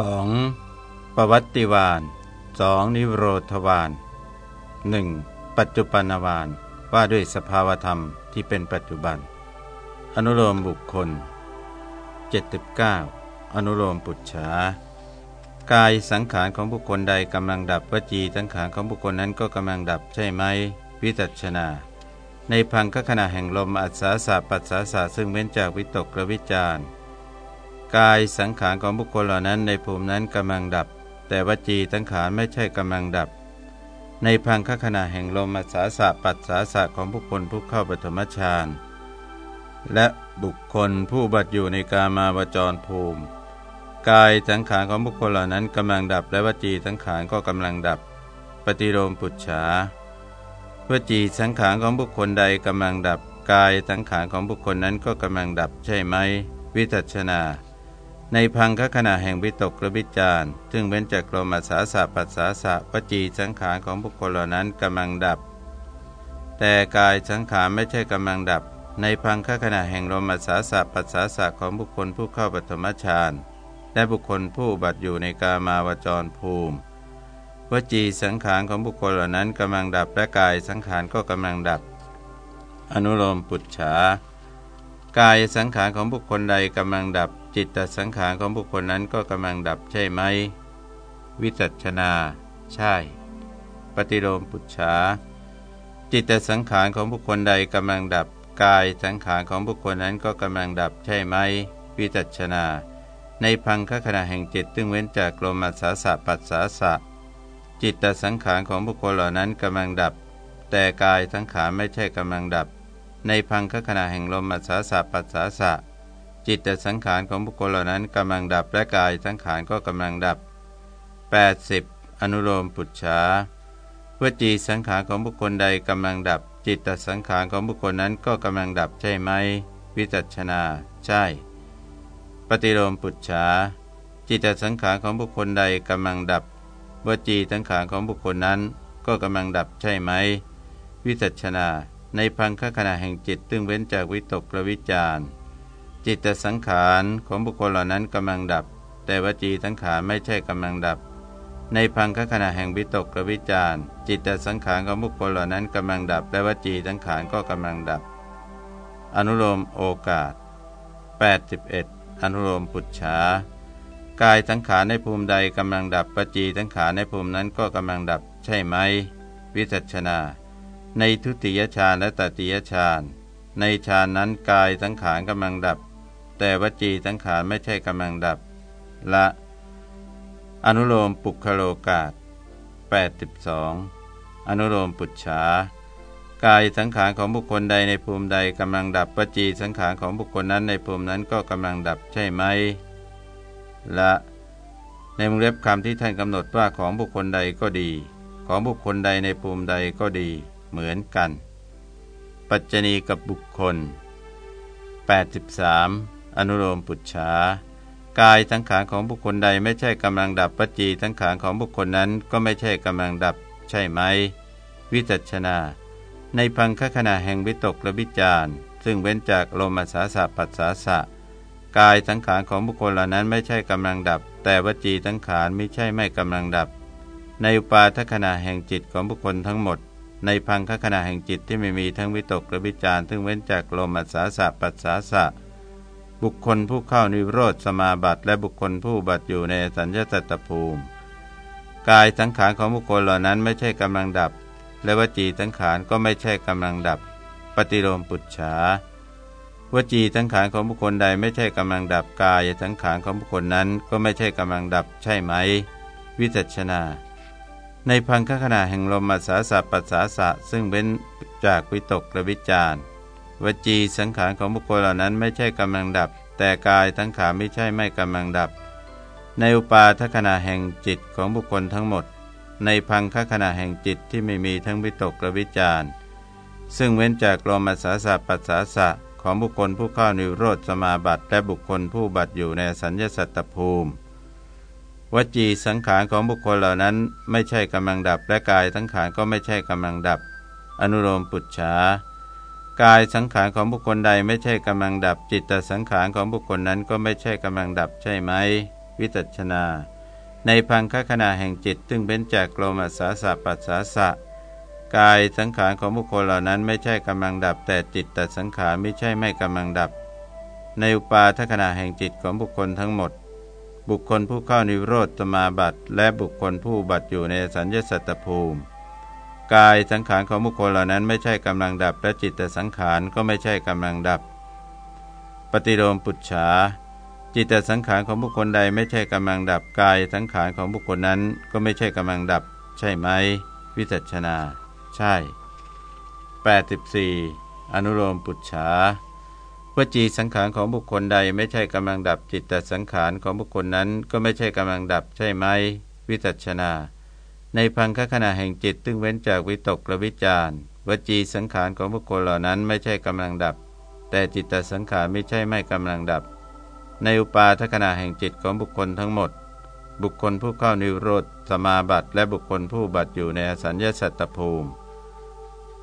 2. ปวัตติวาน 2. นิโรธวาน 1. ปัจจุบันวานว่าด้วยสภาวธรรมที่เป็นปัจจุบัน อนุโลมบุคคล 79 อนุโลมปุจฉากายสังขารของบุคคลใดกำลังดับวจีสังขารของบุคคลนั้นก็กำลังดับใช่ไหม วิจัชนา ในพังคขณะแห่งลมอัศาสาปัสสาสาซึ่งเว้นจากวิตกกระวิจาร กายสังขารของบุคคลเหล่านั้นในภูมินั้นกำลังดับ แต่วจีสังขารไม่ใช่กำลังดับ ในพังคขณะแห่งลมอัศาสาปัสสาสาของบุคคลผู้เข้าปฐมฌานและบุคคลผู้บัตอยู่ในกามาวจรภูมิ กายสังขารของบุคคลเหล่านั้นกำลังดับ และวจีสังขารก็กำลังดับ ปฏิโลมปุจฉาวจีสังขารของบุคคลใดกำลังดับ กายสังขารของบุคคลนั้นก็กำลังดับใช่ไหม วิจัชนา ในพังคขณะแห่งวิตกระวิจารซึ่งเว้นจากลมอาสาสะปัสสาสะวจีสังขารของบุคคลเหล่านั้นกำลังดับ แต่กายสังขารไม่ใช่กำลังดับ ในพังคขณะแห่งลมอาสาสะปัสสาสะของบุคคลผู้เข้าปฐมฌานและบุคคลผู้บัติอยู่ในกามาวจรภูมิ วจีสังขารของบุคคลเหล่านั้นกำลังดับและกายสังขารก็กำลังดับ อนุโลมปุจฉากายสังขารของบุคคลใดกำลังดับ จิตตสังขารของบุคคลนั้นก็กำลังดับใช่ไหม วิจัชนา ใช่ ปฏิโลมปุจฉา จิตตสังขารของบุคคลใดกำลังดับกายสังขารของบุคคลนั้นก็กำลังดับใช่ไหม วิจัชนา ในพังคขณะแห่งจิตตึงเว้นจากลมอัศาสะปัสสาสะ จิตตสังขารของบุคคลเหล่านั้นกำลังดับ แต่กายสังขารไม่ใช่กำลังดับ ในพังคขณะแห่งลมอัศาสะปัสสาสะ จิตแต่สังขารของบุคคลเหล่านั้นกำลังดับและกายสังขารก็กำลังดับ 80. อนุโลมปุจฉาวจีสังขารของบุคคลใดกำลังดับ จิตตสังขารของบุคคลนั้นก็กำลังดับใช่ไหม วิจัชนา ใช่ ปฏิโลมปุจฉาจิตตสังขารของบุคคลใดกำลังดับวจีสังขารของบุคคลนั้น ก็กำลังดับใช่ไหม วิจัชนา ในพังคขณะแห่งจิตตึงเว้นจากวิตกกระวิจาร จิตสังขารของบุคคลเหล่านั้นกำลังดับ แต่วจีสังขารไม่ใช่กำลังดับ ในพังคขณะแห่งวิตกกระวิจารจิตสังขารของบุคคลเหล่านั้นกำลังดับ และวจีสังขารก็กำลังดับ อนุโลมโอกาส 81 อนุโลมปุจฉากายสังขารในภูมิใดกำลังดับปจีสังขารในภูมินั้นก็กำลังดับ ใช่ไหม วิจัชนา ในทุติยฌานและตติยฌานในฌานนั้นกายสังขารกำลังดับ แต่วจีสังขารไม่ใช่กำลังดับ ละ อนุโลมปุคโลกาต82 อนุโลมปุจฉากายสังขารของบุคคลใดในภูมิใดกำลังดับปจีสังขารของบุคคลนั้นในภูมินั้นก็กำลังดับใช่ไหมละในมุงเล็บคำที่ท่านกำหนดว่าของบุคคลใดก็ดี ของบุคคลใดในภูมิใดก็ดี เหมือนกัน ปัจจณีกับบุคคล 83 อนุโลมปุจฉากายสังขารของบุคคลใดไม่ใช่กำลังดับปจีสังขารของบุคคลนั้นก็ไม่ใช่กำลังดับ ใช่ไหม วิจัชนา ในพังคขณะแห่งวิตกและวิจารซึ่งเว้นจากลมสาสะปัสสาสะ กายสังขารของบุคคลเหล่านั้นไม่ใช่กำลังดับ แต่วจีสังขารไม่ใช่ไม่กำลังดับ ในอุปาทขณะแห่งจิตของบุคคลทั้งหมด ในพังคขณะแห่งจิตที่ไม่มีทั้งวิตกและวิจารซึ่งเว้นจากลมสาสะปัสสาสะ บุคคลผู้เข้านิโรธสมาบัติและบุคคลผู้บัติอยู่ในสัญญาตตภูมิ กายสังขารของบุคคลเหล่านั้นไม่ใช่กำลังดับ และวจีสังขารก็ไม่ใช่กำลังดับ ปฏิโลมปุจฉาวจีสังขารของบุคคลใดไม่ใช่กำลังดับกายสังขารของบุคคลนั้นก็ไม่ใช่กำลังดับ ใช่ไหม วิจัชนา ในพังคขณะแห่งลมมาสาสะปัสสาสะซึ่งเป็นจากวิตกและวิจาร วจีสังขารของบุคคลเหล่านั้นไม่ใช่กำลังดับ แต่กายสังขาไม่ใช่ไม่กำลังดับ ในอุปาทขณะแห่งจิตของบุคคลทั้งหมด ในพังคขณะแห่งจิตที่ไม่มีทั้งวิตกและวิจารณ์ซึ่งเว้นจากลมสาสะปัสสาสะของบุคคลผู้เข้านิโรธสมาบัติและบุคคลผู้บัติอยู่ในสัญญาสัตตภูมิ วจีสังขารของบุคคลเหล่านั้นไม่ใช่กำลังดับและกายสังขาก็ไม่ใช่กำลังดับ อนุโลมปุจฉา กายสังขารของบุคคลใดไม่ใช่กำลังดับ จิตตสังขารของบุคคลนั้นก็ไม่ใช่กำลังดับใช่ไหม วิจัชนา ในพังคขณะแห่งจิตซึ่งเป็นจากลมอัศสาสะปัสสาสะ กายสังขารของบุคคลเหล่านั้นไม่ใช่กำลังดับ แต่จิตตสังขารไม่ใช่ไม่กำลังดับ ในอุปาทขณะแห่งจิตของบุคคลทั้งหมด บุคคลผู้เข้านิโรธสมาบัติและบุคคลผู้บัติอยู่ในสัญญสัตตภูมิ กายสังขารของบุคคลเหล่านั้นไม่ใช่กำลังดับ และจิตแต่สังขารก็ไม่ใช่กำลังดับ ปฏิโลมปุจฉาจิตแต่สังขารของบุคคลใดไม่ใช่กำลังดับกายสังขารของบุคคลนั้นก็ไม่ใช่กำลังดับ ใช่ไหม วิจัชนา ใช่ 84 อนุโลมปุจฉาวจีสังขารของบุคคลใดไม่ใช่กำลังดับจิตแต่สังขารของบุคคลนั้นก็ไม่ใช่กำลังดับ ใช่ไหม วิจัชนา ในพังคขณะแห่งจิตตึงเว้นจากวิตกและวิจารวจีสังขารของบุคคลเหล่านั้นไม่ใช่กำลังดับ แต่จิตตสังขารไม่ใช่ไม่กำลังดับ ในอุปาทขณะแห่งจิตของบุคคลทั้งหมด บุคคลผู้เข้านิโรธสมาบัติและบุคคลผู้บัติอยู่ในอสัญญาสัตตภูมิ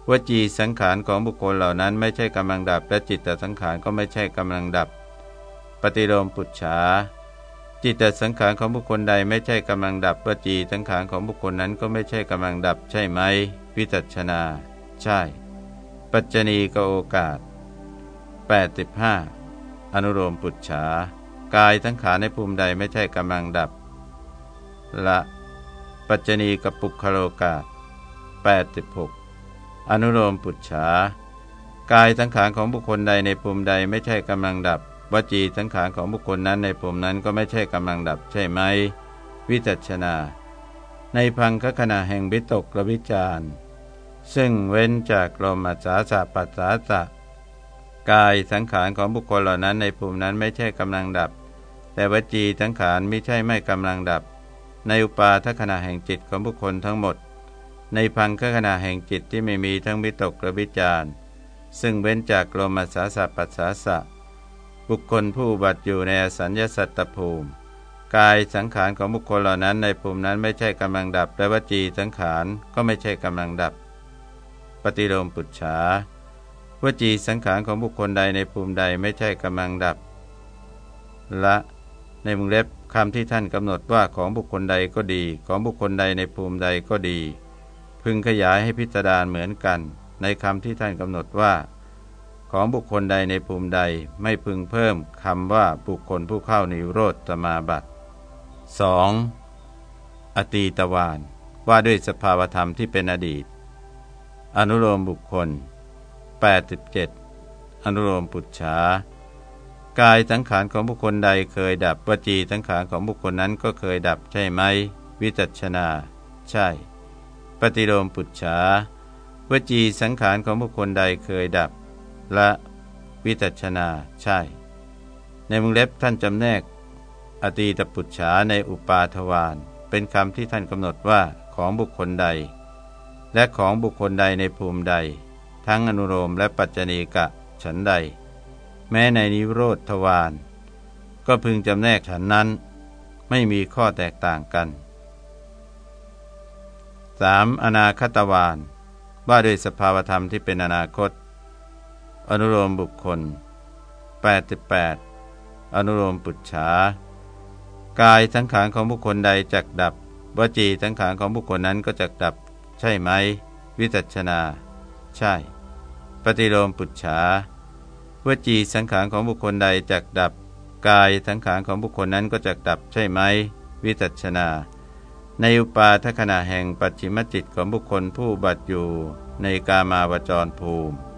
วจีสังขารของบุคคลเหล่านั้นไม่ใช่กำลังดับ และจิตตสังขารก็ไม่ใช่กำลังดับ ปฏิโลมปุจฉา จิตแต่สังขารของบุคคลใดไม่ใช่กำลังดับวจีสังขารของบุคคลนั้นก็ไม่ใช่กำลังดับใช่ไหม วิจัชนา ใช่ ปัจจณีกโอกาส 85 อนุโลมปุจฉากายสังขารในภูมิใดไม่ใช่กำลังดับ ละ ปัจจณีกับปุคโลกาส86 อนุโลมปุจฉากายสังขารของบุคคลใดในภูมิใดไม่ใช่กำลังดับ วจีสังขารของบุคคลนั้นในภูมินั้นก็ไม่ใช่กำลังดับใช่ไหม วิจัชนา ในพังคขณะแห่งบิตกระวิจารซึ่งเว้นจากลมอัศาสะปัสสาสะกายสังขารของบุคคลเหล่านั้นในภูมินั้นไม่ใช่กำลังดับ แต่วจีสังขารไม่ใช่ไม่กำลังดับ ในอุปาทขณะแห่งจิตของบุคคลทั้งหมด ในพังคขณะแห่งจิตที่ไม่มีทั้งวิตกและวิจารซึ่งเว้นจากลมสาสะปัสสาสะ บุคคลผู้บัติอยู่ในสัญญาสัตตภูมิ กายสังขารของบุคคลเหล่านั้นในภูมินั้นไม่ใช่กำลังดับ และวจีสังขารก็ไม่ใช่กำลังดับ ปฏิโลมปุจฉาวจีสังขารของบุคคลใดในภูมิใดไม่ใช่กำลังดับ ละในมุงเล็บคำที่ท่านกำหนดว่าของบุคคลใดก็ดี ของบุคคลใดในภูมิใดก็ดี พึงขยายให้พิจารณาเหมือนกัน ในคำที่ท่านกำหนดว่า ของบุคคลใดในภูมิใดไม่พึงเพิ่มคำว่าบุคคลผู้เข้านิโรธตมาบัติ 2. อตีตวานว่าด้วยสภาวธรรมที่เป็นอดีต อนุโลมบุคคล 87 อนุโลมปุจฉากายสังขารของบุคคลใดเคยดับวจีสังขารของบุคคลนั้นก็เคยดับใช่ไหม วิจัชนา ใช่ ปฏิโลมปุจฉาวจีสังขารของบุคคลใดเคยดับ ละวิจัชนาใช่ ในมุงเล็บท่านจำแนก อตีตปุจฉาในอุปาทวานเป็นคำที่ท่านกำหนดว่าของบุคคลใด และของบุคคลใดในภูมิใด ทั้งอนุโลมและปัจจณีกะฉันใด แม้ในนิโรธทวารก็พึงจำแนกฉันนั้น ไม่มีข้อแตกต่างกัน 3. อนาคตวานว่าด้วยสภาวธรรมที่เป็นอนาคต อนุโลมบุคคล 88 อนุโลมปุจฉากายสังขารของบุคคลใดจักดับวจีสังขารของบุคคลนั้นก็จักดับ ใช่ไหม วิจัชนา ใช่ ปฏิโลมปุจฉาวจีสังขารของบุคคลใดจักดับ กายสังขารของบุคคลนั้นก็จักดับ ใช่ไหม วิจัชนา ในอุปาทขณะแห่งปัจฉิมจิตของบุคคลผู้บัติอยู่ในกามาวจรภูมิ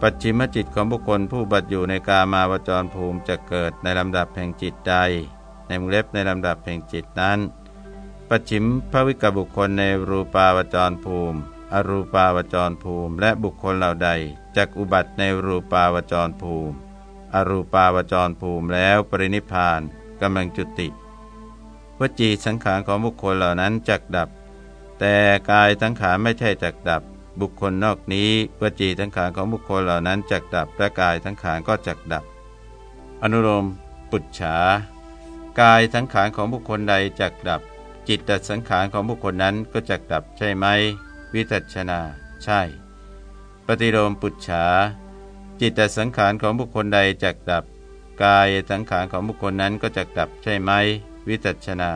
ปัจฉิมจิตของบุคคลผู้บัตอยู่ในกามาวจรภูมิจะเกิดในลำดับแห่งจิตใด ในมุงเล็บในลำดับแห่งจิตนั้น ปัจฉิมภวิกบุคคลในรูปาวจรภูมิ อรูปาวจรภูมิ และบุคคลเหล่าใดจักอุบัติในรูปาวจรภูมิ อรูปาวจรภูมิแล้วปรินิพานกำลังจุติ วจีสังขารของบุคคลเหล่านั้นจักดับ แต่กายสังขารไม่ใช่จักดับ บุคคลนอกนี้วจีสังขารของบุคคลเหล่านั้นจักดับและกายสังขารก็จักดับ อนุโลมปุจฉากายสังขารของบุคคลใดจักดับ จิตตสังขารของบุคคลนั้นก็จักดับใช่ไหม วิจัชนา ใช่ ปฏิโลมปุจฉา จิตตสังขารของบุคคลใดจักดับ กายสังขารของบุคคลนั้นก็จะดับใช่ไหม วิจัชนา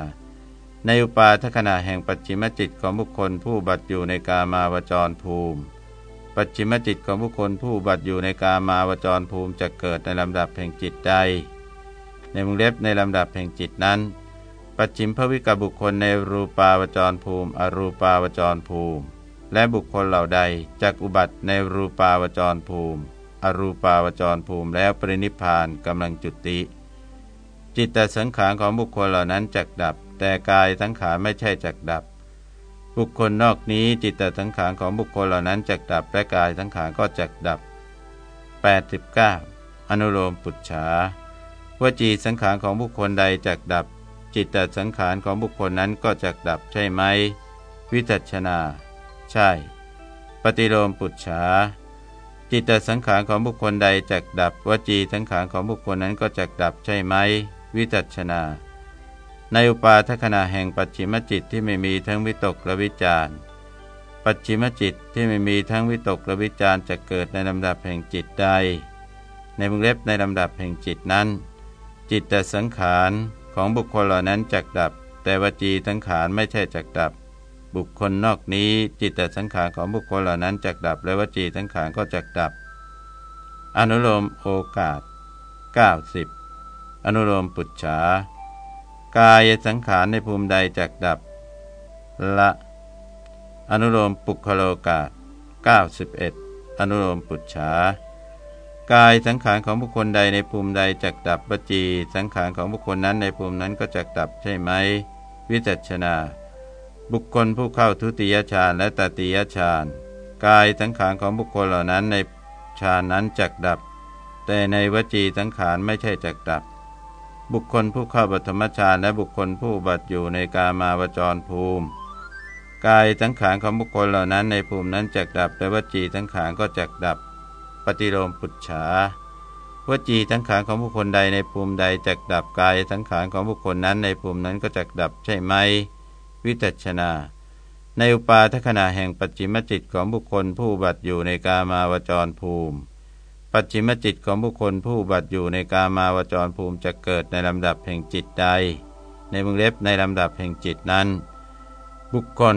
ในอุปาทขณะแห่งปัจฉิมจิตของบุคคลผู้บัตอยู่ในกามาวจรภูมิ ปัจฉิมจิตของบุคคลผู้บัตอยู่ในกามาวจรภูมิจะเกิดในลำดับแห่งจิตใด ในมุงเล็บในลำดับแห่งจิตนั้น ปัจฉิมภวิกบุคคลในรูปาวจรภูมิ อรูปาวจรภูมิ และบุคคลเหล่าใดจักอุบัติในรูปาวจรภูมิ อรูปาวจรภูมิแล้วปรินิพานกำลังจุติ จิตแต่สังขารของบุคคลเหล่านั้นจักดับ แต่กายสังขารไม่ใช่จักดับ บุคคลนอกนี้จิตแต่สังขารของบุคคลเหล่านั้นจักดับและกายสังขารก็จักดับ 89 อนุโลมปุจฉาวจีสังขารของบุคคลใดจักดับ จิตตสังขารของบุคคลนั้นก็จักดับใช่ไหม วิจัชนา ใช่ ปฏิโลมปุจฉาจิตตสังขารของบุคคลใดจักดับ วจีสังขารของบุคคลนั้นก็จักดับใช่ไหม วิจัชนา ในอุปาทขณะแห่งปัจฉิมจิตที่ไม่มีทั้งวิตกและวิจารปัจฉิมจิตที่ไม่มีทั้งวิตกและวิจารจะเกิดในลำดับแห่งจิตใด ในมงเล็บในลำดับแห่งจิตนั้น จิตแต่สังขารของบุคคลเหล่านั้นจักดับ แต่วจีสังขารไม่ใช่จักดับ บุคคลนอกนี้ จิตแต่สังขารของบุคคลเหล่านั้นจักดับ และวจีสังขารก็จักดับ อนุโลมโอกาส 90 อนุโลมปุจฉา กายสังขารในภูมิใดจักดับ ละ อนุโลมปุคโลกาส91 อนุโลมปุจฉากายสังขารของบุคคลใดในภูมิใดจักดับปจี สังขารของบุคคลนั้นในภูมินั้นก็จักดับใช่ไหม วิจัชนา บุคคลผู้เข้าทุติยฌานและตติยฌานกายสังขารของบุคคลเหล่านั้นในฌานนั้นจักดับ แต่ในวจีสังขารไม่ใช่จักดับ บุคคลผู้เข้าปฐมฌานและบุคคลผู้บัตอยู่ในกามาวจรภูมิ กายสังขารของบุคคลเหล่านั้นในภูมินั้นจักดับแต่วจีสังขารก็จักดับ ปฏิโลมปุจฉาวจีสังขารของบุคคลใดในภูมิใดจักดับกายสังขารของบุคคลนั้นในภูมินั้นก็จักดับใช่ไหม วิจัชนา ในอุปาทขณะแห่งปัจจิมจิตของบุคคลผู้บัตอยู่ในกามาวจรภูมิ ปัจจิมจิตของบุคคลผู้บัตอยู่ในกามาวจรภูมิจะเกิดในลำดับแห่งจิตใด ในมึงเล็บในลำดับแห่งจิตนั้น บุคคล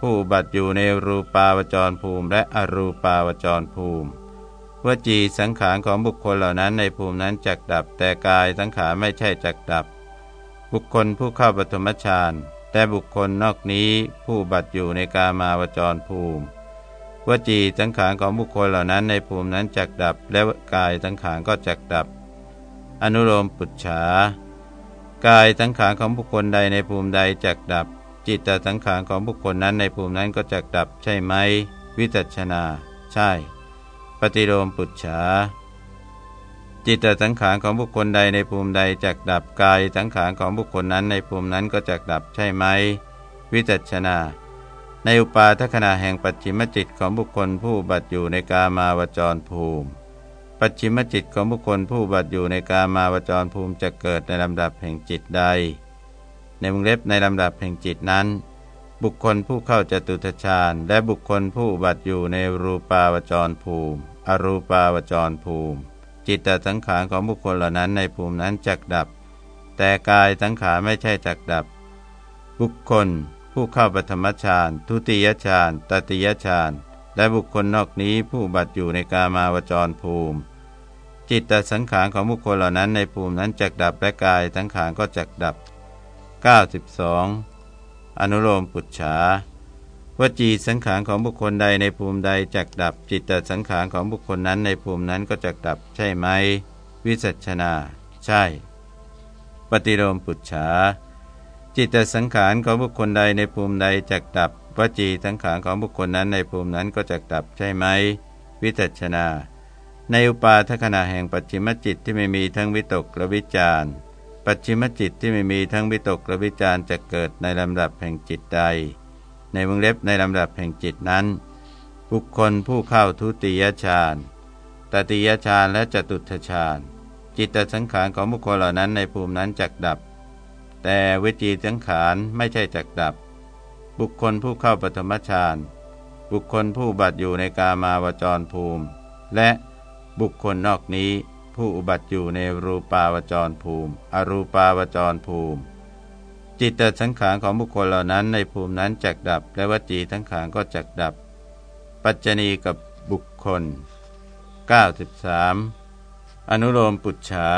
ผู้บัตอยู่ในรูปาวจรภูมิและอรูปาวจรภูมิวจีสังขารของบุคคลเหล่านั้นในภูมินั้นจักดับ แต่กายสังขารไม่ใช่จักดับ บุคคลผู้เข้าปฐมฌานแต่บุคคลนอกนี้ผู้บัตอยู่ในกามาวจรภูมิ วจีสังขารของบุคคลเหล่านั้นในภูมินั้นจักดับ และกายสังขารก็จักดับ อนุโลมปุจฉากายสังขารของบุคคลใดในภูมิใดจักดับ จิตตสังขารของบุคคลนั้นในภูมินั้นก็จักดับใช่ไหม วิจัชนา ใช่ ปฏิโลมปุจฉาจิตสังขารของบุคคลใดในภูมิใดจักดับกายสังขารของบุคคลนั้นในภูมินั้นก็จักดับใช่ไหม วิจัชนา ในอุปาทขณะแห่งปัจฉิมจิตของบุคคลผู้บัตอยู่ในกามาวจรภูมิ ปัจฉิมจิตของบุคคลผู้บัตอยู่ในกามาวจรภูมิจะเกิดในลำดับแห่งจิตใด ในวงเล็บในลำดับแห่งจิตนั้น บุคคลผู้เข้าจตุทชาญและบุคคลผู้บัตอยู่ในรูปาวจรภูมิ อรูปาวจรภูมิ จิตตสังขารของบุคคลเหล่านั้นในภูมินั้นจักดับ แต่กายสังขารไม่ใช่จักดับ บุคคล ผู้เข้าปฐมฌานทุติยฌานตติยฌานและบุคคลนอกนี้ผู้บัตอยู่ในกามาวจรภูมิ จิตตสังขารของบุคคลเหล่านั้นในภูมินั้นจักดับและกายสังขารก็จักดับ 92 อนุโลมปุจฉาวจีสังขารของบุคคลใดในภูมิใดจักดับ จิตตสังขารของบุคคลนั้นในภูมินั้นก็จักดับ ใช่ไหม วิสัชนา ใช่ ปฏิโลมปุจฉา จิตตสังขารของบุคคลใดในภูมิใดจักดับวจีสังขารของบุคคลนั้นในภูมินั้นก็จักดับใช่ไหม วิจัชนา ในอุปาทขณะแห่งปัจฉิมจิตที่ไม่มีทั้งวิตกและวิจารปัจฉิมจิตที่ไม่มีทั้งวิตกและวิจารจะเกิดในลำดับแห่งจิตใด ในวงเล็บในลำดับแห่งจิตนั้น บุคคลผู้เข้าทุติยฌานตติยฌานและจตุทฌานจิตสังขารของบุคคลเหล่านั้นในภูมินั้นจักดับ แต่วิจีสังขารไม่ใช่จักดับ บุคคลผู้เข้าปฐมฌานบุคคลผู้บัตอยู่ในกามาวจรภูมิ และบุคคลนอกนี้ผู้อุบัติอยู่ในรูปาวจรภูมิ อรูปาวจรภูมิ จิตตสังขารของบุคคลเหล่านั้นในภูมินั้นจักดับ และวจีทั้งขารก็จักดับ ปัจจณีกับบุคคล 93 อนุโลมปุจฉา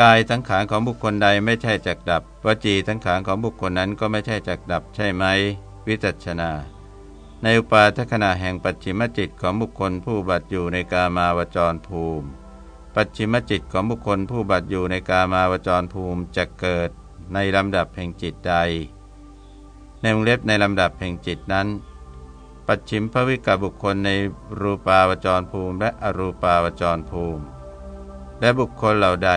กายทั้งขารของบุคคลใดไม่ใช่จักดับวจีทั้งขารของบุคคลนั้นก็ไม่ใช่จักดับใช่ไหม วิจัชนา ในอุปาทขณะแห่งปัจฉิมจิตของบุคคลผู้บัตอยู่ในกามาวจรภูมิ ปัจฉิมจิตของบุคคลผู้บัตอยู่ในกามาวจรภูมิจะเกิดในลำดับแห่งจิตใด ในวงเล็บในลำดับแห่งจิตนั้น ปัจฉิมภวิกบุคคลในรูปาวจรภูมิ และอรูปาวจรภูมิ และบุคคลเหล่าใด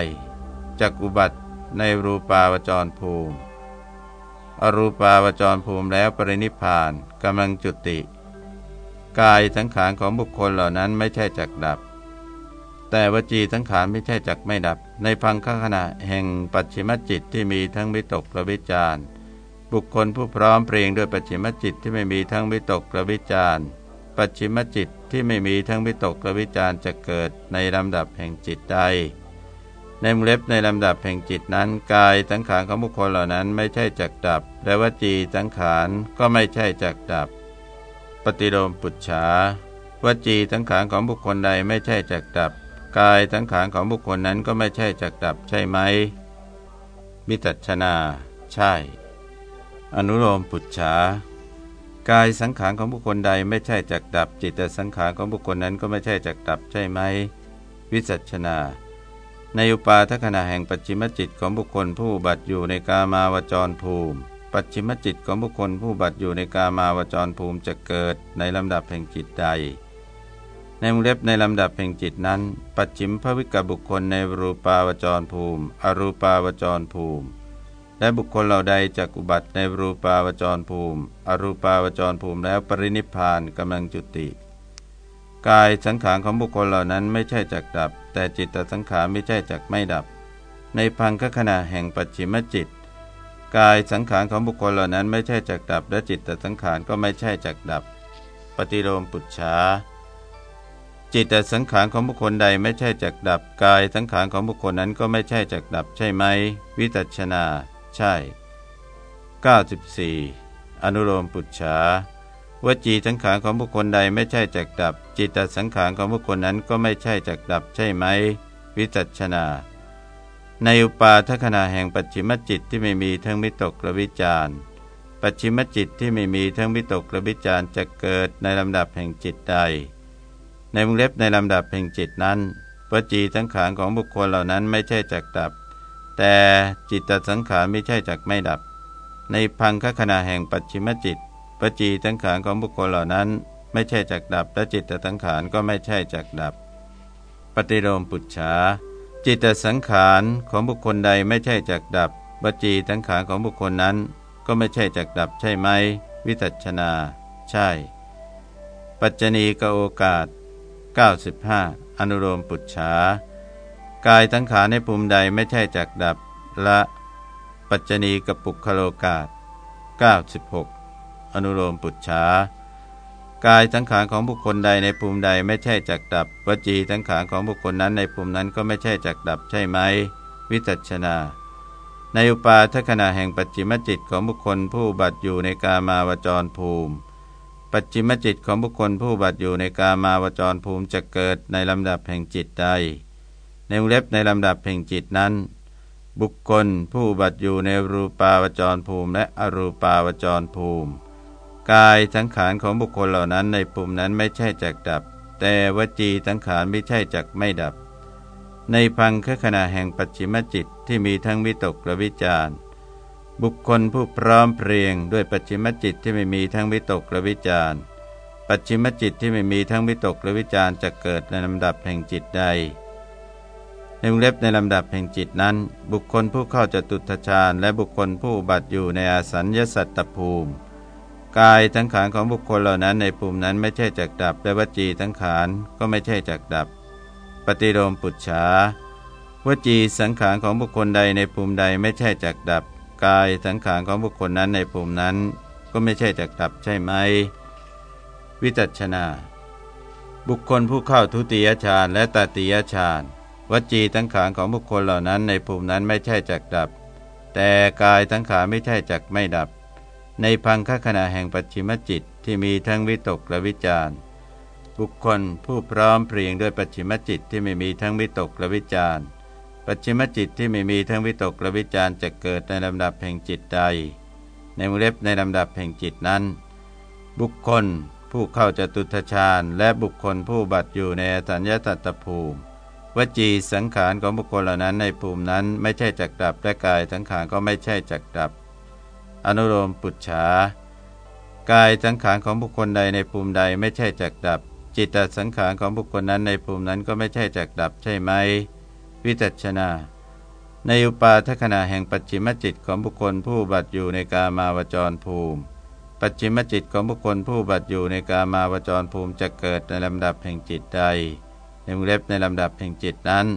จักอุบัติในรูปาวจรภูมิ อรูปาวจรภูมิแล้วปรินิพานกำลังจุติ กายสังขารของบุคคลเหล่านั้นไม่ใช่จักดับ แต่วจีสังขารไม่ใช่จักไม่ดับ ในพังคขณะแห่งปัจฉิมจิตที่มีทั้งวิตกและวิจารบุคคลผู้พร้อมเพรียงด้วยปัจฉิมจิตที่ไม่มีทั้งวิตกและวิจารปัจฉิมจิตที่ไม่มีทั้งวิตกและวิจารจะเกิดในลำดับแห่งจิตใด ในมเล็บในลำดับแห่งจิตนั้นกายสังขารของบุคคลเหล่านั้นไม่ใช่จักดับ และวจีสังขารก็ไม่ใช่จักดับ ปฏิโลมปุจฉาวจีสังขารของบุคคลใดไม่ใช่จักดับ กายสังขารของบุคคลนั้นก็ไม่ใช่จักดับใช่ไหมมิตัชนา ใช่ อนุโลมปุจฉากายสังขารของบุคคลใดไม่ใช่จักดับ จิตสังขารของบุคคลนั้นก็ไม่ใช่จักดับใช่ไหม วิจัชนา ในอุปาทขณะแห่งปัจฉิมจิตของบุคคลผู้บัตอยู่ในกามาวจรภูมิ ปัจฉิมจิตของบุคคลผู้บัตอยู่ในกามาวจรภูมิจะเกิดในลำดับแห่งจิตใด ในมุเล็บในลำดับแห่งจิตนั้น ปัจฉิมภวิกบุคคลในรูปาวจรภูมิ อรูปาวจรภูมิ และบุคคลเหล่าใดจากอุบัติในรูปาวจรภูมิ อรูปาวจรภูมิแล้วปรินิพานกำลังจุติ กายสังขารของบุคคลเหล่านั้นไม่ใช่จักดับ แต่จิตตสังขารไม่ใช่จักไม่ดับ ในพังคขณะแห่งปัจฉิมจิต กายสังขารของบุคคลเหล่านั้นไม่ใช่จักดับ และจิตตสังขารก็ไม่ใช่จักดับ ปฏิโลมปุจฉาจิตตสังขารของบุคคลใดไม่ใช่จักดับ กายสังขารของบุคคลนั้นก็ไม่ใช่จักดับใช่ไหม วิตัชนา ใช่ 94 อนุโลมปุจฉา วจีสังขารของบุคคลใดไม่ใช่จักดับ จิตตสังขารของบุคคลนั้นก็ไม่ใช่จักดับใช่ไหม วิจัชนา ในอุปาทขณะแห่งปัจฉิมจิตที่ไม่มีทั้งมิตกและวิจารปัจฉิมจิตที่ไม่มีทั้งมิตกและวิจารจะเกิดในลำดับแห่งจิตใด ในวงเล็บในลำดับแห่งจิตนั้นวจีสังขารของบุคคลเหล่านั้นไม่ใช่จักดับ แต่จิตตสังขารไม่ใช่จักไม่ดับ ในพังคขณะแห่งปัจฉิมจิต ปจีสังขารของบุคคลเหล่านั้น ไม่ใช่จักดับและจิตสังขารก็ไม่ใช่จักดับ ปฏิโลมปุจฉาจิตสังขารของบุคคลใดไม่ใช่จักดับปจีสังขารของบุคคลนั้น ก็ไม่ใช่จักดับใช่ไหม วิจัชนา ใช่ ปัจจณีกโอกาส 95 อนุโลมปุจฉากายสังขารในภูมิใดไม่ใช่จักดับ ละ ปัจจณีกปุคโลกาส96 อนุโลมปุจฉากายสังขารของบุคคลใดในภูมิใดไม่ใช่จักดับวจีสังขารของบุคคลนั้นในภูมินั้นก็ไม่ใช่จักดับใช่ไหม วิจัชนา ในอุปาทขณะแห่งปัจจิมจิตของบุคคลผู้บัตอยู่ในกามาวจรภูมิ ปัจจิมจิตของบุคคลผู้บัตอยู่ในกามาวจรภูมิจะเกิดในลำดับแห่งจิตใด ในวงเล็บในลำดับแห่งจิตนั้น บุคคลผู้บัตอยู่ในรูปาวจรภูมิ และอรูปาวจรภูมิ กายสังขารของบุคคลเหล่านั้นในปุ่มนั้นไม่ใช่จักดับ แต่วจีสังขารไม่ใช่จักไม่ดับ ในพังคขณะแห่งปัจฉิมจิตที่มีทั้งวิตกและวิจารบุคคลผู้พร้อมเพรียงด้วยปัจฉิมจิตที่ไม่มีทั้งวิตกและวิจารปัจฉิมจิตที่ไม่มีทั้งวิตกและวิจารจะเกิดในลำดับแห่งจิตใดในวงเล็บในลำดับแห่งจิตนั้น บุคคลผู้เข้าจตุตฌานและบุคคลผู้บัตอยู่ในอาสัญญสัตตภูมิ กายทั้งขานของบุคคลเหล่านั้นในภูมินั้นไม่ใช่จักดับ และวจีทั้งขานก็ไม่ใช่จักดับ ปฏิโลมปุจฉาวจีสังขารของบุคคลใดในภูมิใดไม่ใช่จักดับ กายสังขารของบุคคลนั้นในภูมินั้น ก็ไม่ใช่จักดับใช่ไหม วิจัชนา บุคคลผู้เข้าทุติยฌานและตติยฌานวจีสังขารของบุคคลเหล่านั้นในภูมินั้นไม่ใช่จักดับ แต่กายสังขารไม่ใช่จักไม่ดับ ในพังคขณะแห่งปัจฉิมจิตที่มีทั้งวิตกและวิจารบุคคลผู้พร้อมเพรียงด้วยปัจฉิมจิตที่ไม่มีทั้งวิตกและวิจารปัจฉิมจิตที่ไม่มีทั้งวิตกและวิจารจะเกิดในลำดับแห่งจิตใด ในมุเล็บในลำดับแห่งจิตนั้น บุคคลผู้เข้าจตุทชาญและบุคคลผู้บัตอยู่ในสัญญาตัตภูมิวจีสังขารของบุคคลเหล่านั้นในภูมินั้นไม่ใช่จักดับและกายสังขารก็ไม่ใช่จักดับ อนุโลมปุจฉากายสังขารของบุคคลใดในภูมิใดไม่ใช่จักดับ จิตตสังขารของบุคคลนั้นในภูมินั้นก็ไม่ใช่จักดับใช่ไหม วิจัชนา ในอุปาทขณะแห่งปัจฉิมจิตของบุคคลผู้บัตอยู่ในกามาวจรภูมิ ปัจฉิมจิตของบุคคลผู้บัตอยู่ในกามาวจรภูมิจะเกิดในลำดับแห่งจิตใดในวงเล็บในลำดับแห่งจิตนั้น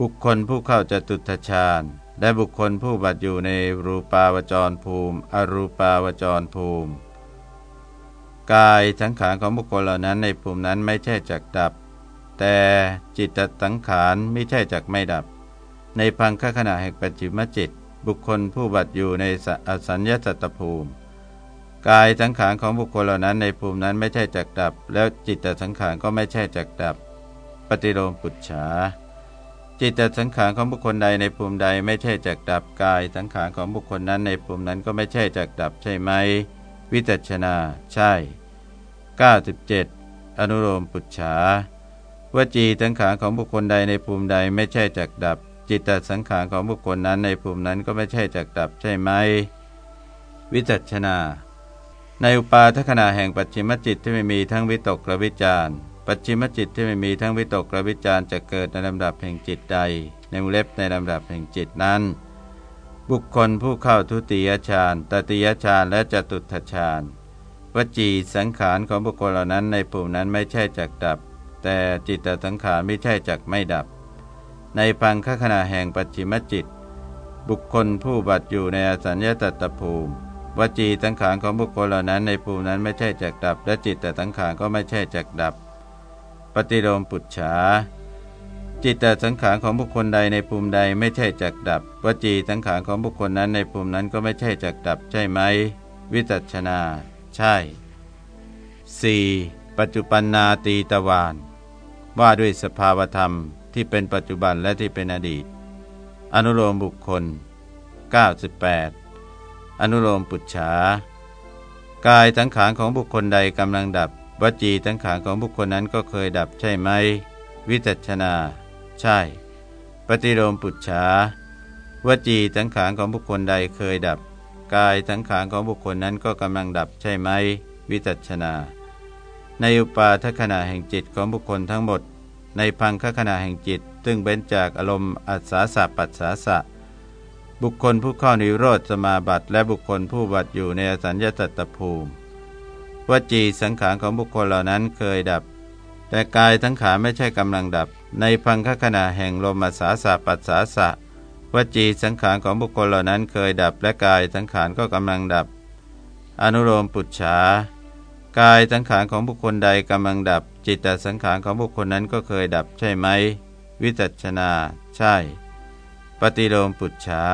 บุคคลผู้เข้าจตุทชาญ และบุคคลผู้บัตอยู่ในรูปาวจรภูมิ อรูปาวจรภูมิ กายสังขารของบุคคลเหล่านั้นในภูมินั้นไม่ใช่จักดับ แต่จิตสังขารไม่ใช่จักไม่ดับ ในพังคขณะแห่งปัจจิมจิต บุคคลผู้บัตอยู่ในอสัญญาสัตตภูมิ กายสังขารของบุคคลเหล่านั้นในภูมินั้นไม่ใช่จักดับ แล้วจิตสังขารก็ไม่ใช่จักดับ ปฏิโลมปุจฉา จิตตสังขารของบุคคลใดในภูมิใดไม่ใช่จักดับกาย สังขารของบุคคลนั้นในภูมินั้นก็ไม่ใช่จักดับใช่ไหม วิจัชนาใช่ 97 อนุโลมปุจฉาวจีสังขารของบุคคลใดในภูมิใดไม่ใช่จักดับ จิตตสังขารของบุคคลนั้นในภูมินั้นก็ไม่ใช่จักดับใช่ไหม วิจัชนา ในอุปาทขณะแห่งปัจฉิมจิตที่ไม่มีทั้งวิตกและวิจาร ปัจฉิมจิตที่ไม่มีทั้งวิตกและวิจารจะเกิดในลำดับแห่งจิตใด ในมุเล็บในลำดับแห่งจิตนั้น บุคคลผู้เข้าทุติยฌานตติยฌานและจตุตฌานวจีสังขารของบุคคลเหล่านั้นในปุ่มนั้นไม่ใช่จักดับ แต่จิตตสังขารไม่ใช่จักไม่ดับ ในพังคขณะแห่งปัจฉิมจิต บุคคลผู้บัตอยู่ในอสัญญาตตภูมิวจีสังขารของบุคคลเหล่านั้นในภูมินั้นไม่ใช่จักดับ และจิตแต่สังขารก็ไม่ใช่จักดับ ปฏิโลมปุจฉาจิตตสังขารของบุคคลใดในภูมิใดไม่ใช่จักดับวจีสังขารของบุคคลนั้นในภูมินั้นก็ไม่ใช่จักดับใช่ไหม วิจัชนา ใช่ 4. ปัจจุบันนาตีตวานว่าด้วยสภาวธรรมที่เป็นปัจจุบันและที่เป็นอดีต อนุโลมบุคคล 98 อนุโลมปุจฉากายสังขารของบุคคลใดกำลังดับ วจีสังขารของบุคคลนั้นก็เคยดับใช่ไหม วิจัชนา ใช่ ปฏิโลมปุจฉาวจีสังขารของบุคคลใดเคยดับ กายสังขารของบุคคลนั้นก็กำลังดับใช่ไหม วิจัชนา ในอุปาทขณะแห่งจิตของบุคคลทั้งหมด ในพังคขณะแห่งจิต ซึ่งเบ้นจากอารมณ์อัศาสะปัสสาสะบุคคลผู้เข้านิโรธสมาบัติ และบุคคลผู้บัติอยู่ในอสัญญาตตภูมิ วจีสังขารของบุคคลเหล่านั้นเคยดับ แต่กายสังขาไม่ใช่กำลังดับ ในพังคขณะแห่งลมสาสะปัสสาสะวจีสังขารของบุคคลเหล่านั้นเคยดับ และกายสังขารก็กำลังดับ อนุโลมปุจฉากายสังขารของบุคคลใดกำลังดับ จิตตสังขารของบุคคลนั้นก็เคยดับใช่ไหม วิจัชนา ใช่ ปฏิโลมปุจฉา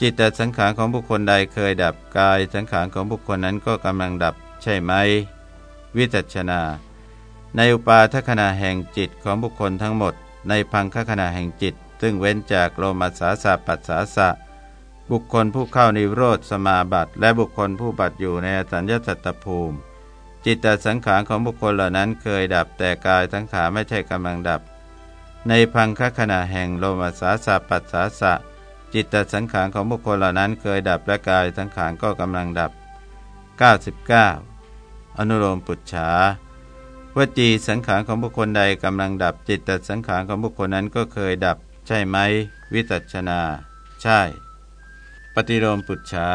จิตตสังขารของบุคคลใดเคยดับกายสังขารของบุคคลนั้นก็กำลังดับ ใช่ไหม วิจัชนา ในอุปาทขณะแห่งจิตของบุคคลทั้งหมด ในพังคขณะแห่งจิต ซึ่งเว้นจากโลมัสสาสะปัสสาสะ บุคคลผู้เข้านิโรธสมาบัติ และบุคคลผู้บัติอยู่ในสัญญาสัตตภูมิ จิตตสังขารของบุคคลเหล่านั้นเคยดับแต่กายสังขารไม่ใช่กำลังดับ ในพังคขณะแห่งโลมัสสาสะปัสสาสะจิตตสังขารของบุคคลเหล่านั้นเคยดับและกายสังขารก็กำลังดับ 99 อนุโลมปุจฉาวจีสังขารของบุคคลใดกำลังดับจิตตสังขารของบุคคลนั้นก็เคยดับ ใช่ไหม วิจัชนา ใช่ ปฏิโลมปุจฉา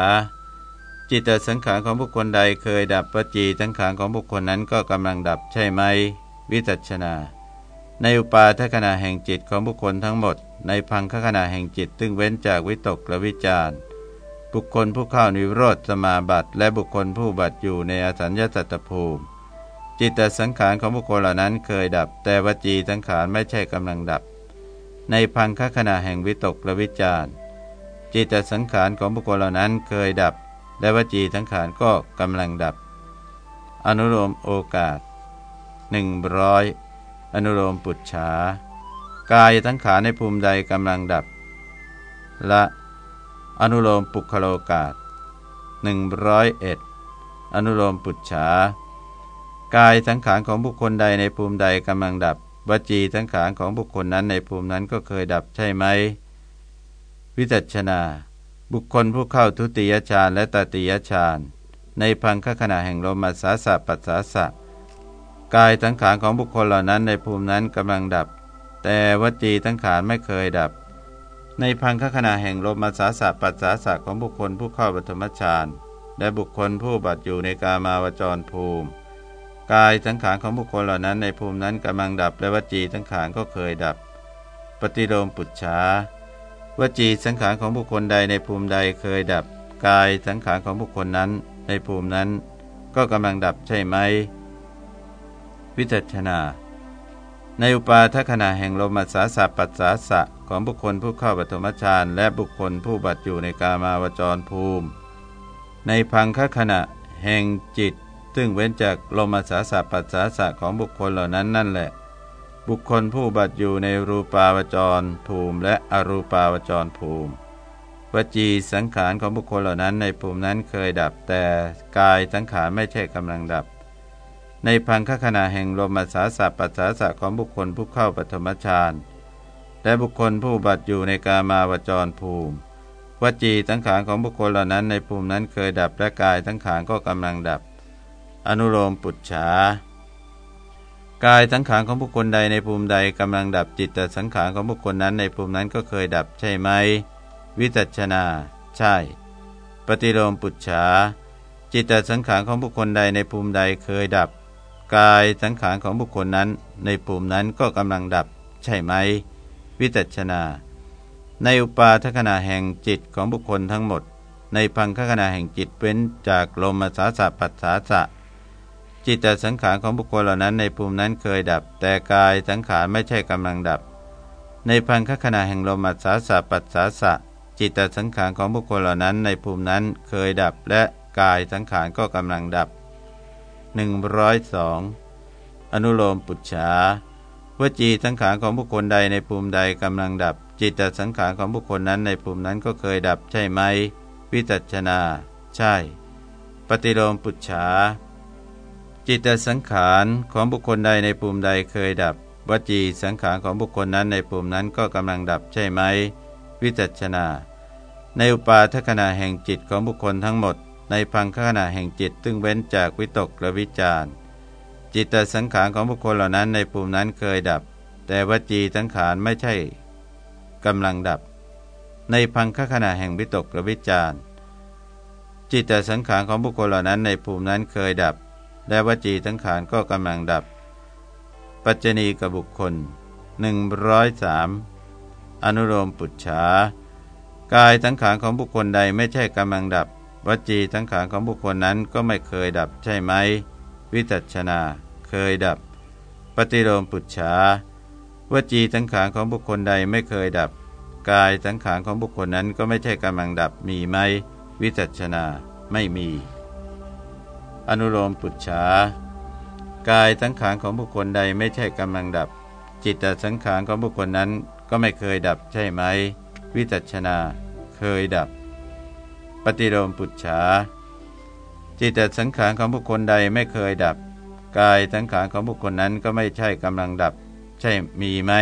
จิตตสังขารของบุคคลใดเคยดับวจีสังขารของบุคคลนั้นก็กำลังดับใช่ไหม วิจัชนา ในอุปาทขณะแห่งจิตของบุคคลทั้งหมด ในพังคขณะแห่งจิตซึ่งเว้นจากวิตกและวิจารณ์ บุคคลผู้เข้านิโรธสมาบัติและบุคคลผู้บัติอยู่ในอสัญญาสัตตภูมิ จิตตสังขารของบุคคลเหล่านั้นเคยดับ แต่วจีสังขารไม่ใช่กำลังดับ ในพังคขณะแห่งวิตกและวิจารจิตตสังขารของบุคคลเหล่านั้นเคยดับ และวจีสังขารก็กำลังดับ อนุโลมโอกาส 100 อนุโลมปุจฉากายสังขารในภูมิใดกำลังดับ ละ อนุโลมปุคโลกาส101อนุโลมปุจฉากายสังขารของบุคคลใดในภูมิใดกำลังดับ วจีสังขารของบุคคลนั้นในภูมินั้นก็เคยดับใช่ไหม วิจัชนา บุคคลผู้เข้าทุติยฌานและตติยฌานในพังคขณะแห่งลมมัสสาสะปัสสาสะ กายสังขารของบุคคลเหล่านั้นในภูมินั้นกำลังดับ แต่วจีสังขารไม่เคยดับ ในพังคขณะแห่งลมมัสสาสะปัสสาสะของบุคคลผู้เข้าปฐมฌานและบุคคลผู้บัตอยู่ในกามาวจรภูมิ กายสังขารของบุคคลเหล่านั้นในภูมินั้นกำลังดับและวจีสังขารก็เคยดับ ปฏิโลมปุจฉาวจีสังขารของบุคคลใดในภูมิใดเคยดับ กายสังขารของบุคคลนั้น ในภูมินั้น ก็กำลังดับใช่ไหมวิจัชนา ในอุปาทขณะแห่งลมัสสาสะปัสสาสะของบุคคลผู้เข้าปฐมฌานและบุคคลผู้บัตอยู่ในกามาวจรภูมิ ในพังคขณะแห่งจิต ซึ่งเว้นจากลมัสสาสะปัสสาสะของบุคคลเหล่านั้นนั่นแหละ บุคคลผู้บัตอยู่ในรูปาวจรภูมิ และอรูปาวจรภูมิวจีสังขารของบุคคลเหล่านั้นในภูมินั้นเคยดับแต่กายสังขารไม่ใช่กำลังดับ ในพังคขณะแห่งลมสาสะปัสสาสะของบุคคลผู้เข้าปฐมฌานและบุคคลผู้บัตอยู่ในกามาวจรภูมิวจีสังขารของบุคคลเหล่านั้นในภูมินั้นเคยดับและกายสังขารก็กำลังดับ อนุโลมปุจฉากายสังขารของบุคคลใดในภูมิใดกำลังดับจิตแต่สังขารของบุคคลนั้นในภูมินั้นก็เคยดับใช่ไหม วิจัชนา ใช่ ปฏิโลมปุจฉาจิตแต่สังขารของบุคคลใดในภูมิใดเคยดับ กายสังขารของบุคคลนั้น ในภูมินั้นก็กำลังดับ ใช่ไหม วิจัชนา ในอุปาทขณะแห่งจิตของบุคคลทั้งหมด ในพังคขณะแห่งจิตเว้นจากลมมาสาสะปัสสาสะ จิตตสังขารของบุคคลเหล่านั้น ในภูมินั้นเคยดับ แต่กายสังขารไม่ใช่กำลังดับ ในพังคขณะแห่งลมอัศสาสะปัสสาสะ จิตตสังขารของบุคคลเหล่านั้น ในภูมินั้นเคยดับและกายสังขารก็กำลังดับ 102 อนุโลมปุจฉาวจีสังขารของบุคคลใดในภูมิใดกำลังดับ จิตตสังขารของบุคคลนั้นในภูมินั้นก็เคยดับใช่ไหม วิจัชนา ใช่ ปฏิโลมปุจฉาจิตสังขารของบุคคลใดในภูมิใดเคยดับ วจีสังขารของบุคคลนั้นในภูมินั้นก็กำลังดับใช่ไหม วิจัชนา ในอุปาทขณะแห่งจิตของบุคคลทั้งหมด ในพังขณะแห่งจิตตึงเว้นจากวิตกและวิจารจิตตสังขารของบุคคลเหล่านั้นในภูมินั้นเคยดับ แต่วจีสังขารไม่ใช่กำลังดับ ในพังคขณะแห่งวิตกและวิจารจิตตสังขารของบุคคลเหล่านั้นในภูมินั้นเคยดับ และวจีทั้งขานก็กำลังดับ ปัจจณีกับบุคคล 103 อนุโลมปุจฉากายทั้งขานของบุคคลใดไม่ใช่กำลังดับ วจีทั้งขานของบุคคลนั้นก็ไม่เคยดับใช่ไหม วิจัชนา เคยดับ ปฏิโลมปุจฉาวจีทั้งขานของบุคคลใดไม่เคยดับ กายสังขารของบุคคลนั้นก็ไม่ใช่กำลังดับมีไหม วิจัชนาไม่มี อนุโลมปุจฉากายสังขารของบุคคลใดไม่ใช่กำลังดับ จิตตสังขารของบุคคลนั้นก็ไม่เคยดับใช่ไหม วิจัชนา เคยดับ ปฏิโลมปุจฉาจิตตสังขารของบุคคลใดไม่เคยดับ กายสังขารของบุคคลนั้นก็ไม่ใช่กำลังดับ ใช่มีไหม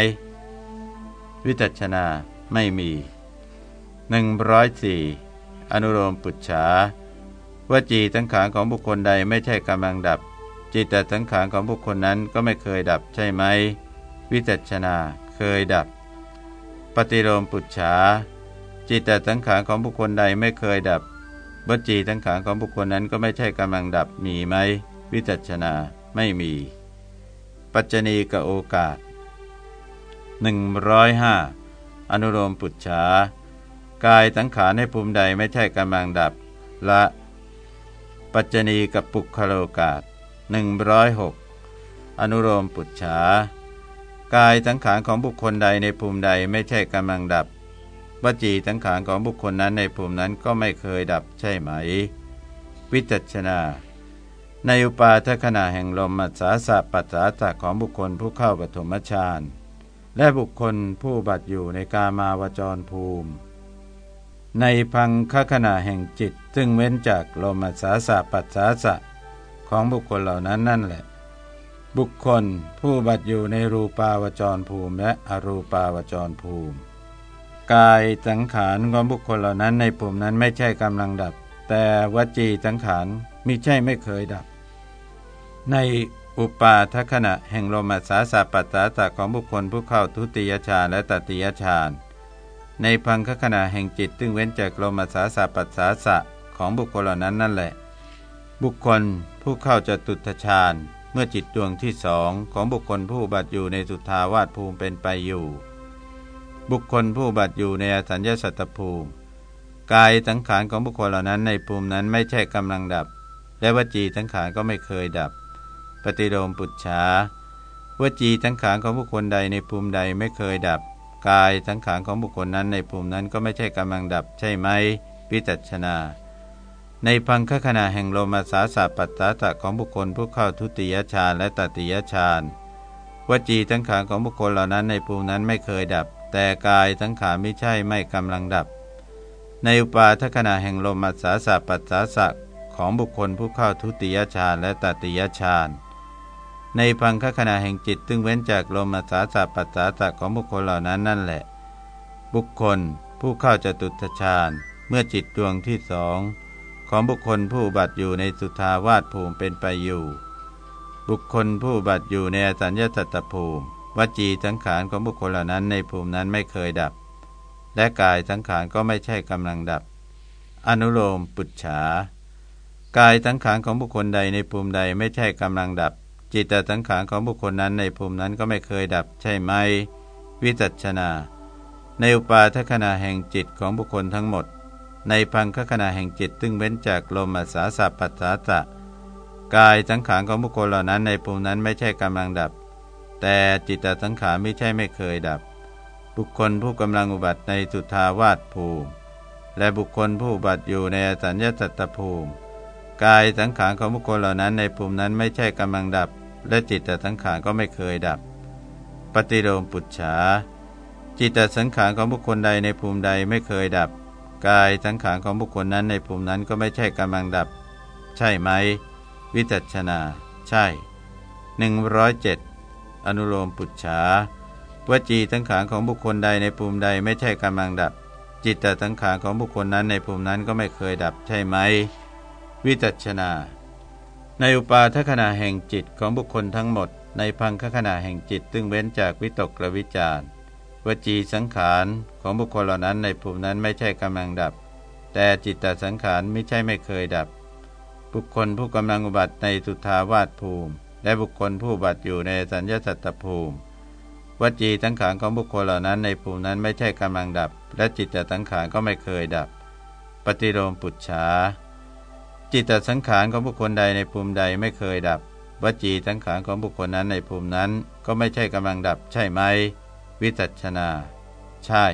วิจัชนาไม่มี104อนุโลมปุจฉาวจีสังขารของบุคคลใดไม่ใช่กำลังดับ จิตตสังขารของบุคคลนั้นก็ไม่เคยดับใช่ไหม วิจัชนาเคยดับ ปฏิโลมปุจฉา จิตแต่สังขารของบุคคลใดไม่เคยดับวจีสังขารของบุคคลนั้นก็ไม่ใช่กำลังดับมีไหม วิจัชนาไม่มี ปัจจณีกับโอกาส 105 อนุโลมปุจฉากายสังขารในภูมิใดไม่ใช่กำลังดับละ ปัจจณีกับปุคโลกาศ106 อนุโลมปุจฉากายสังขารของบุคคลใดในภูมิใดไม่ใช่กำลังดับ วจีสังขารของบุคคลนั้นในภูมินั้นก็ไม่เคยดับใช่ไหม วิจัชนา ในอุปาทขณะแห่งลมมัสาสะปัสสาสะของบุคคลผู้เข้าปฐมฌานและบุคคลผู้บัตอยู่ในกามาวจรภูมิ ในพังคขณะแห่งจิต ซึ่งเว้นจากลมมัสาสะปัสสาสะของบุคคลเหล่านั้นนั่นแหละ บุคคลผู้บัตอยู่ในรูปาวจรภูมิและอรูปาวจรภูมิ กายสังขารของบุคคลเหล่านั้นในภูมินั้นไม่ใช่กำลังดับ แต่วจีสังขารมิใช่ไม่เคยดับ ในอุปาทขณะแห่งลมสาสะปัสสาสะของบุคคลผู้เข้าทุติยฌานและตติยฌานในพังคขณะแห่งจิตซึ่งเว้นจากลมสาสะปัสสาสะของบุคคลเหล่านั้นนั่นแหละ บุคคลผู้เข้าจตุตฌานเมื่อจิตดวงที่สองของบุคคลผู้บัตอยู่ในสุทาวาสภูมิเป็นไปอยู่ บุคคลผู้บัตอยู่ในอสัญญาสัตตภูมิ กายสังขารของบุคคลเหล่านั้นในภูมินั้นไม่ใช่กำลังดับ และวจีสังขารก็ไม่เคยดับ ปฏิโลมปุจฉาวจีสังขารของบุคคลใดในภูมิใดไม่เคยดับ กายสังขารของบุคคลนั้นในภูมินั้นก็ไม่ใช่กำลังดับ ใช่ไหมวิจัชนา ในพังคขณะแห่งโลมาสาสะปัตตาตะของบุคคลผู้เข้าทุติยฌานและตติยฌานวจีสังขารของบุคคลเหล่านั้นในภูมินั้นไม่เคยดับแต่กายสังขารไม่ใช่ไม่กำลังดับ ในอุปาทขณะแห่งลมมัสสาสะปัสสาสะของบุคคลผู้เข้าทุติยฌานและตติยฌานในพังคขณะแห่งจิตตึงเว้นจากลมมัสสาสะปัสสาสะของบุคคลเหล่านั้นนั่นแหละ บุคคลผู้เข้าจตุตฌานเมื่อจิตดวงที่สองของบุคคลผู้บัตอยู่ในสุทาวาสภูมิเป็นไปอยู่ บุคคลผู้บัตอยู่ในอสัญญาตตภูมิ วจีสังขารของบุคคลเหล่านั้นในภูมินั้นไม่เคยดับ และกายสังขารก็ไม่ใช่กำลังดับ อนุโลมปุจฉากายสังขารของบุคคลใดในภูมิใดไม่ใช่กำลังดับ จิตสังขารของบุคคลนั้นในภูมินั้นก็ไม่เคยดับ ใช่ไหม วิจัชนา ในอุปาทขณะแห่งจิตของบุคคลทั้งหมด ในพังคขณะแห่งจิตตึงเว้นจากลมอาสาสัพปัสสาสะกายสังขารของบุคคลเหล่านั้นในภูมินั้นไม่ใช่กำลังดับ แต่จิตตสังขารไม่ใช่ไม่เคยดับ บุคคลผู้กำลังอุบัติในสุทาวาสภูมิ และบุคคลผู้อุบัติอยู่ในสัญญาสัตตภูมิ กายสังขารของบุคคลเหล่านั้นในภูมินั้นไม่ใช่กำลังดับ และจิตตสังขารก็ไม่เคยดับ ปฏิโลมปุจฉาจิตตสังขารของบุคคลใดในภูมิใดไม่เคยดับ กายสังขารของบุคคลนั้นในภูมินั้นก็ไม่ใช่กำลังดับ ใช่ไหม วิจัชนา ใช่หนึ่งร้ อนุโลมปุจฉาวจีสังขารของบุคคลใดในภูมิใดไม่ใช่กำลังดับ จิตแต่สังขารของบุคคลนั้นในภูมินั้นก็ไม่เคยดับใช่ไหม วิจัชนา ในอุปาทขณะแห่งจิตของบุคคลทั้งหมด ในพังคขณะแห่งจิตตึงเว้นจากวิตกกระวิจารวจีสังขารของบุคคลเหล่านั้นในภูมินั้นไม่ใช่กำลังดับ แต่จิตตสังขารไม่ใช่ไม่เคยดับ บุคคลผู้กำลังอุบัติในสุทาวาสภูมิ และบุคคลผู้บัตอยู่ในสัญญาสัตตภูมิวจีสังขารของบุคคลเหล่านั้นในภูมินั้นไม่ใช่กำลังดับ และจิตตสังขารก็ไม่เคยดับ ปฏิโลมปุจฉาจิตตสังขารของบุคคลใดในภูมิใดไม่เคยดับ วจีสังขารของบุคคลนั้นในภูมินั้นก็ไม่ใช่กำลังดับ ใช่ไหม วิจัชนา ใช่